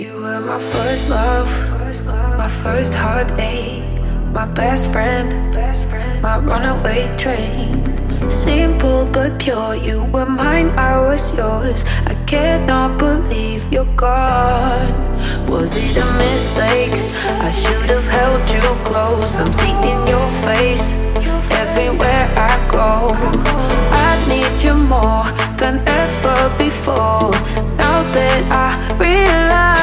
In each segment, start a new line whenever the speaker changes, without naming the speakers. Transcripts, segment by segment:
You were my first love, my first heartache, my best friend, my runaway train. Simple but pure, you were mine, I was yours. I cannot believe you're gone. Was it a mistake? I should have held you close. I'm seeing your face ever. Now that I realize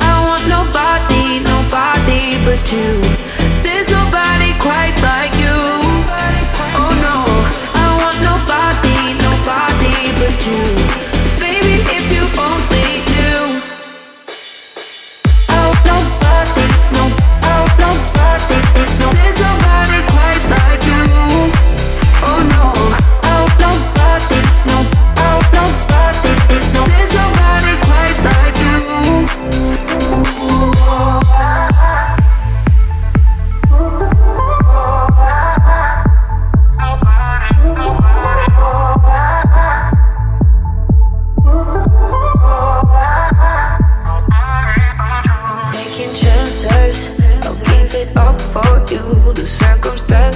I want nobody, nobody but you.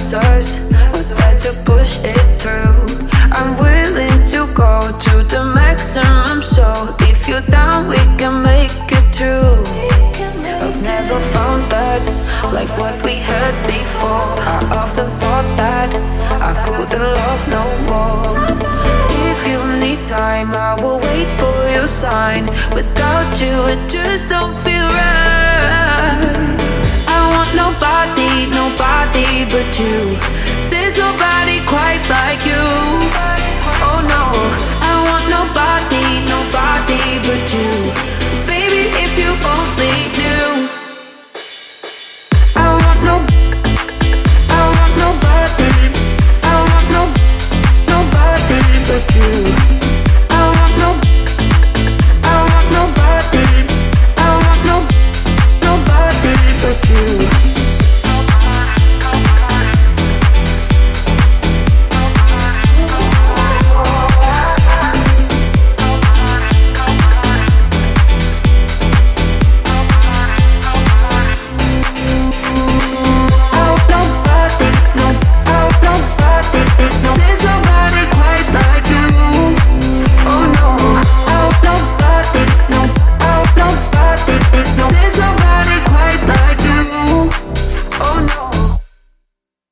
Circumstances was there to push it through. I'm willing to go to the maximum, so if you're down, we can make it true. I've never found that like what we had before. I often thought that I couldn't love no more. If you need time, I will wait for your sign. Without you, it just don't feel right. Nobody